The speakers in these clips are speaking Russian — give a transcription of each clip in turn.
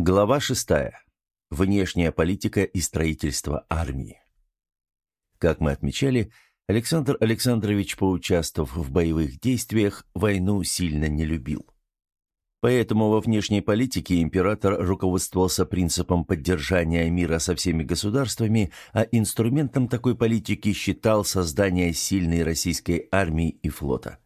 Глава 6. Внешняя политика и строительство армии. Как мы отмечали, Александр Александрович, поучаствовав в боевых действиях, войну сильно не любил. Поэтому во внешней политике император руководствовался принципом поддержания мира со всеми государствами, а инструментом такой политики считал создание сильной российской армии и флота.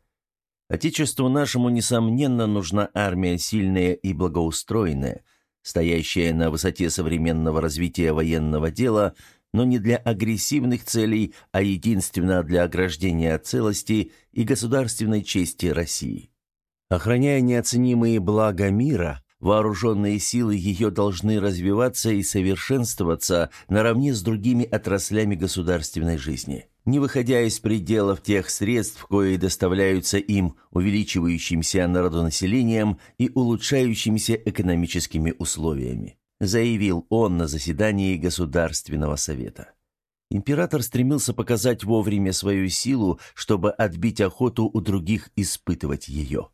Отечеству нашему, несомненно, нужна армия сильная и благоустроенная, стоящая на высоте современного развития военного дела, но не для агрессивных целей, а единственно для ограждения целости и государственной чести России. Охраняя неоценимые блага мира, вооруженные силы ее должны развиваться и совершенствоваться наравне с другими отраслями государственной жизни, не выходя из пределов тех средств, кои доставляются им увеличивающимся народонаселением и улучшающимися экономическими условиями, заявил он на заседании Государственного совета. Император стремился показать вовремя свою силу, чтобы отбить охоту у других испытывать ее.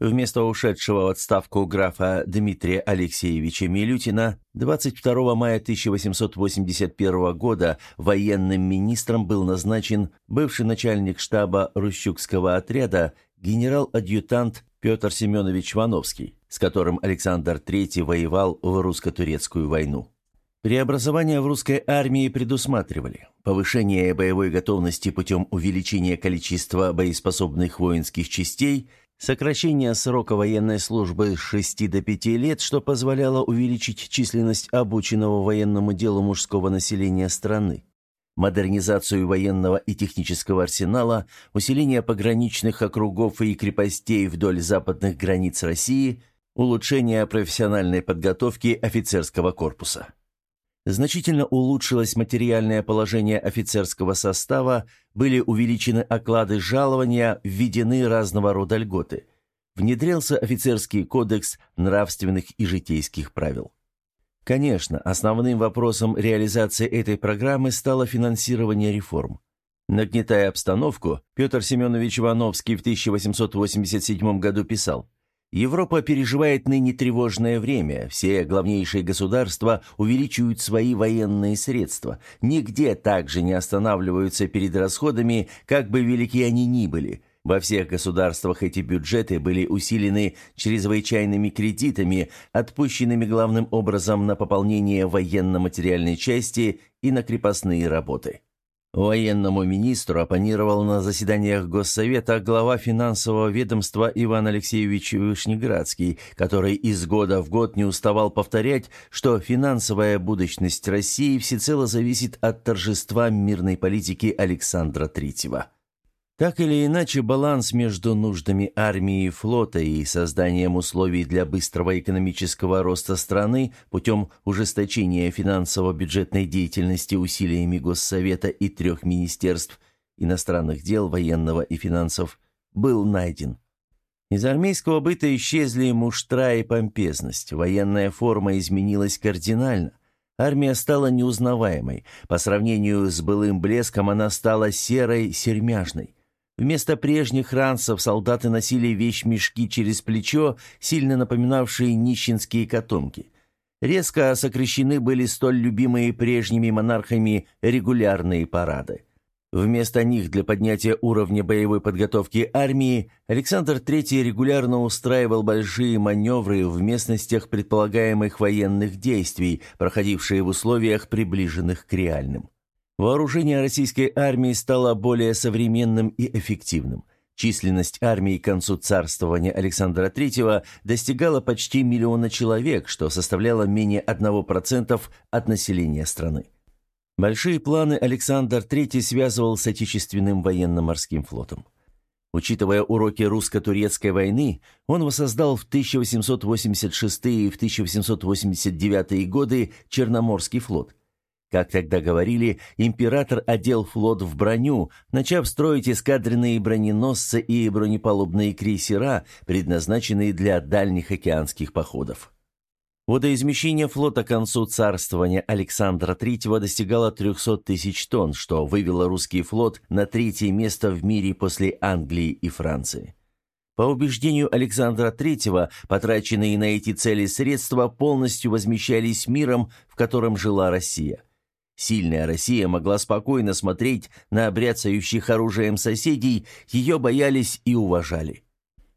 Вместо ушедшего в отставку графа Дмитрия Алексеевича Милютина 22 мая 1881 года военным министром был назначен бывший начальник штаба Рущукского отряда генерал-адъютант Петр Семенович Вановский, с которым Александр III воевал в русско-турецкую войну. Преобразования в русской армии предусматривали повышение боевой готовности путем увеличения количества боеспособных воинских частей – Сокращение срока военной службы с 6 до 5 лет, что позволяло увеличить численность обученного военному делу мужского населения страны. Модернизацию военного и технического арсенала, усиление пограничных округов и крепостей вдоль западных границ России, улучшение профессиональной подготовки офицерского корпуса. Значительно улучшилось материальное положение офицерского состава, были увеличены оклады жалования, введены разного рода льготы. Внедрился офицерский кодекс нравственных и житейских правил. Конечно, основным вопросом реализации этой программы стало финансирование реформ. Нагнетая обстановку, Петр Семенович Ивановский в 1887 году писал – Европа переживает ныне тревожное время. Все главнейшие государства увеличивают свои военные средства. Нигде также не останавливаются перед расходами, как бы велики они ни были. Во всех государствах эти бюджеты были усилены чрезвычайными кредитами, отпущенными главным образом на пополнение военно-материальной части и на крепостные работы. Военному министру оппонировал на заседаниях Госсовета глава финансового ведомства Иван Алексеевич Вышнеградский, который из года в год не уставал повторять, что финансовая будущность России всецело зависит от торжества мирной политики Александра Третьего. Так или иначе, баланс между нуждами армии и флота и созданием условий для быстрого экономического роста страны путем ужесточения финансово-бюджетной деятельности усилиями Госсовета и трех министерств иностранных дел, военного и финансов был найден. Из армейского быта исчезли муштра и помпезность, военная форма изменилась кардинально. Армия стала неузнаваемой. По сравнению с былым блеском она стала серой, сермяжной. Вместо прежних ранцев солдаты носили вещмешки через плечо, сильно напоминавшие нищенские котомки. Резко сокращены были столь любимые прежними монархами регулярные парады. Вместо них для поднятия уровня боевой подготовки армии Александр III регулярно устраивал большие маневры в местностях предполагаемых военных действий, проходившие в условиях, приближенных к реальным. Вооружение российской армии стало более современным и эффективным. Численность армии к концу царствования Александра III достигала почти миллиона человек, что составляло менее 1% от населения страны. Большие планы Александр III связывал с отечественным военно-морским флотом. Учитывая уроки русско-турецкой войны, он воссоздал в 1886 и в 1889 годы Черноморский флот – как тогда говорили, император одел флот в броню, начав строить эскадренные броненосцы и бронепалубные крейсера, предназначенные для дальних океанских походов. Водоизмещение флота к концу царствования Александра III достигало 300 тысяч тонн, что вывело русский флот на третье место в мире после Англии и Франции. По убеждению Александра III, потраченные на эти цели средства полностью возмещались миром, в котором жила Россия. Сильная Россия могла спокойно смотреть на бряцающих оружием соседей, ее боялись и уважали.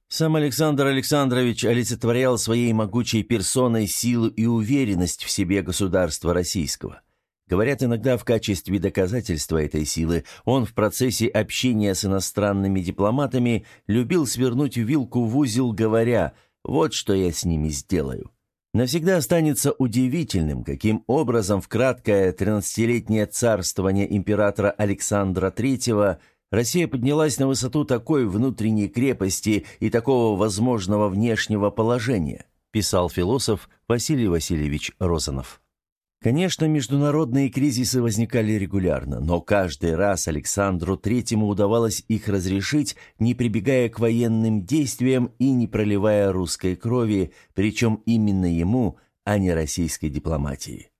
Сам Александр Александрович олицетворял своей могучей персоной силу и уверенность в себе государства российского. Говорят, иногда в качестве доказательства этой силы он в процессе общения с иностранными дипломатами любил свернуть вилку в узел, говоря «вот что я с ними сделаю». Навсегда останется удивительным, каким образом в краткое тринадцатилетнее царствование императора Александра III Россия поднялась на высоту такой внутренней крепости и такого возможного внешнего положения, писал философ Василий Васильевич Розанов. Конечно, международные кризисы возникали регулярно, но каждый раз Александру Третьему удавалось их разрешить, не прибегая к военным действиям и не проливая русской крови, причем именно ему, а не российской дипломатии.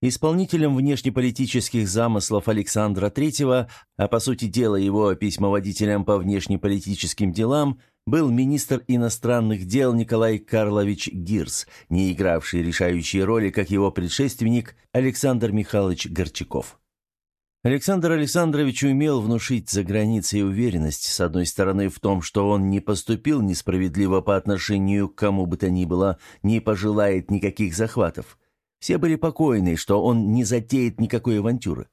Исполнителем внешнеполитических замыслов Александра III, а по сути дела его письмоводителем по внешнеполитическим делам – был министр иностранных дел Николай Карлович Гирс, не игравший решающей роли, как его предшественник Александр Михайлович Горчаков. Александр Александрович умел внушить за границей уверенность, с одной стороны, в том, что он не поступил несправедливо по отношению к кому бы то ни было, не пожелает никаких захватов. Все были покойны, что он не затеет никакой авантюры.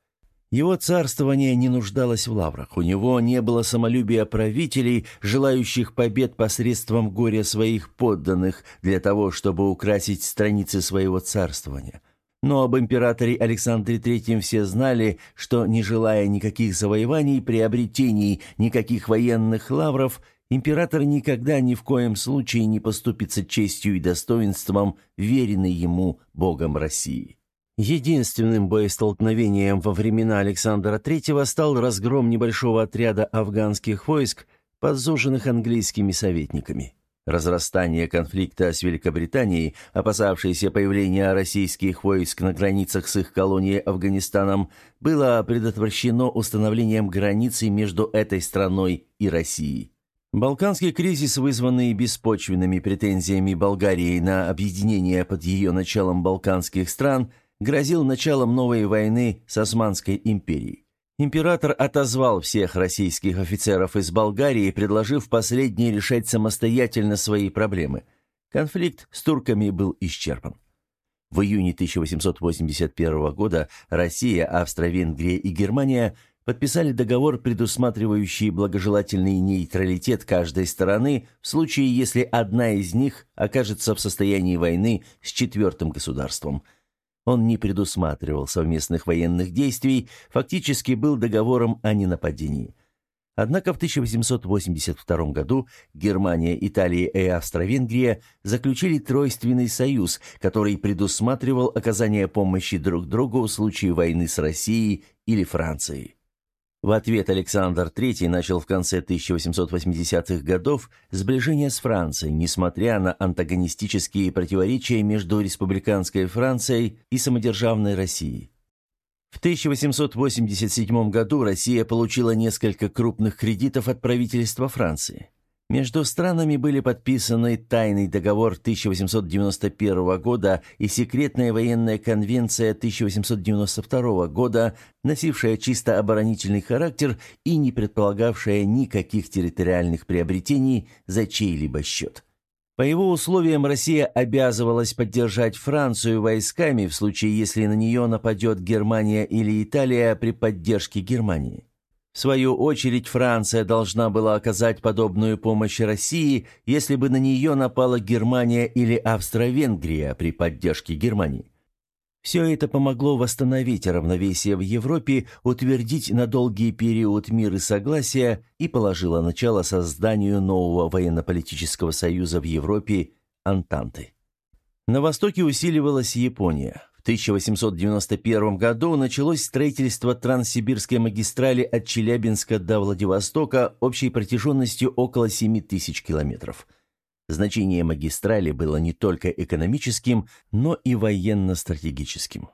Его царствование не нуждалось в лаврах, у него не было самолюбия правителей, желающих побед посредством горя своих подданных для того, чтобы украсить страницы своего царствования. Но об императоре Александре III все знали, что, не желая никаких завоеваний, приобретений, никаких военных лавров, император никогда ни в коем случае не поступится честью и достоинством, веренной ему Богом России. Единственным боестолкновением во времена Александра III стал разгром небольшого отряда афганских войск, подзуженных английскими советниками. Разрастание конфликта с Великобританией, опасавшейся появления российских войск на границах с их колонией Афганистаном, было предотвращено установлением границы между этой страной и Россией. Балканский кризис, вызванный беспочвенными претензиями Болгарии на объединение под ее началом балканских стран – грозил началом новой войны с Османской империей. Император отозвал всех российских офицеров из Болгарии, предложив последние решать самостоятельно свои проблемы. Конфликт с турками был исчерпан. В июне 1881 года Россия, Австро-Венгрия и Германия подписали договор, предусматривающий благожелательный нейтралитет каждой стороны в случае, если одна из них окажется в состоянии войны с четвертым государством – он не предусматривал совместных военных действий, фактически был договором о ненападении. Однако в 1882 году Германия, Италия и Австро-Венгрия заключили Тройственный союз, который предусматривал оказание помощи друг другу в случае войны с Россией или Францией. В ответ Александр III начал в конце 1880-х годов сближение с Францией, несмотря на антагонистические противоречия между республиканской Францией и самодержавной Россией. В 1887 году Россия получила несколько крупных кредитов от правительства Франции. Между странами были подписаны тайный договор 1891 года и секретная военная конвенция 1892 года, носившая чисто оборонительный характер и не предполагавшая никаких территориальных приобретений за чей-либо счет. По его условиям Россия обязывалась поддержать Францию войсками в случае, если на нее нападет Германия или Италия при поддержке Германии. Свою очередь, Франция должна была оказать подобную помощь России, если бы на нее напала Германия или Австро-Венгрия при поддержке Германии. Все это помогло восстановить равновесие в Европе, утвердить на долгий период мир и согласия и положило начало созданию нового военно-политического союза в Европе – Антанты. На востоке усиливалась Япония. В 1891 году началось строительство Транссибирской магистрали от Челябинска до Владивостока общей протяженностью около 7 тысяч километров. Значение магистрали было не только экономическим, но и военно-стратегическим.